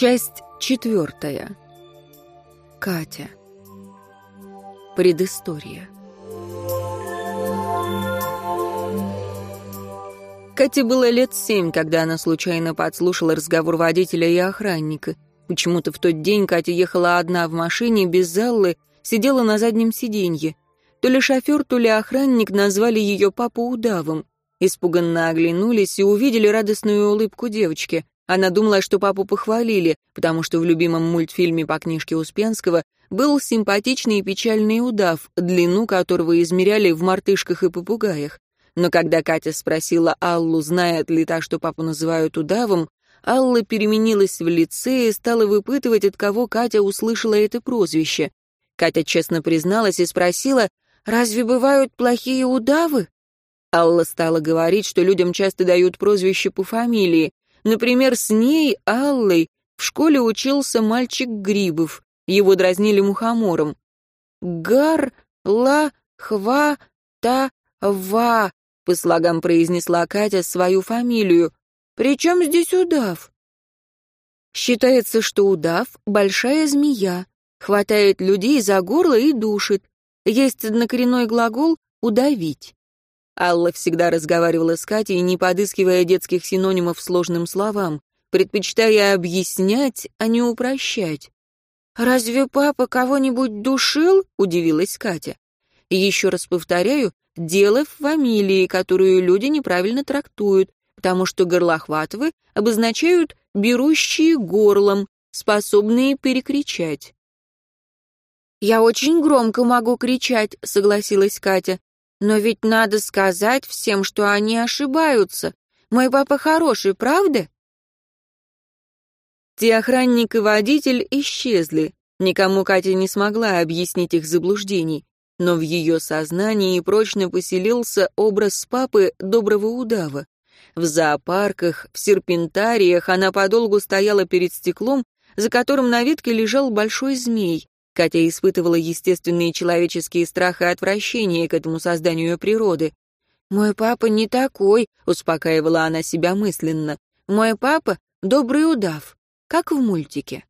Часть четвертая. Катя. Предыстория. Кате было лет семь, когда она случайно подслушала разговор водителя и охранника. Почему-то в тот день Катя ехала одна в машине, без Аллы, сидела на заднем сиденье. То ли шофер, то ли охранник назвали ее папу удавом. Испуганно оглянулись и увидели радостную улыбку девочки. Она думала, что папу похвалили, потому что в любимом мультфильме по книжке Успенского был симпатичный и печальный удав, длину которого измеряли в мартышках и попугаях. Но когда Катя спросила Аллу, знает ли та, что папу называют удавом, Алла переменилась в лице и стала выпытывать, от кого Катя услышала это прозвище. Катя честно призналась и спросила, «Разве бывают плохие удавы?» Алла стала говорить, что людям часто дают прозвище по фамилии, Например, с ней, Аллой, в школе учился мальчик Грибов. Его дразнили мухомором. «Гар, ла, хва, та, ва», — по слогам произнесла Катя свою фамилию. «Причем здесь удав?» Считается, что удав — большая змея, хватает людей за горло и душит. Есть однокоренной глагол «удавить». Алла всегда разговаривала с Катей, не подыскивая детских синонимов сложным словам, предпочитая объяснять, а не упрощать. «Разве папа кого-нибудь душил?» — удивилась Катя. «Еще раз повторяю, дело в фамилии, которую люди неправильно трактуют, потому что горлохватовы обозначают «берущие горлом», способные перекричать. «Я очень громко могу кричать», — согласилась Катя. Но ведь надо сказать всем, что они ошибаются. Мой папа хороший, правда? Те охранник и водитель исчезли. Никому Катя не смогла объяснить их заблуждений, но в ее сознании прочно поселился образ папы доброго удава. В зоопарках, в серпентариях она подолгу стояла перед стеклом, за которым на ветке лежал большой змей. Катя испытывала естественные человеческие страхи и отвращение к этому созданию природы. «Мой папа не такой», — успокаивала она себя мысленно. «Мой папа — добрый удав, как в мультике».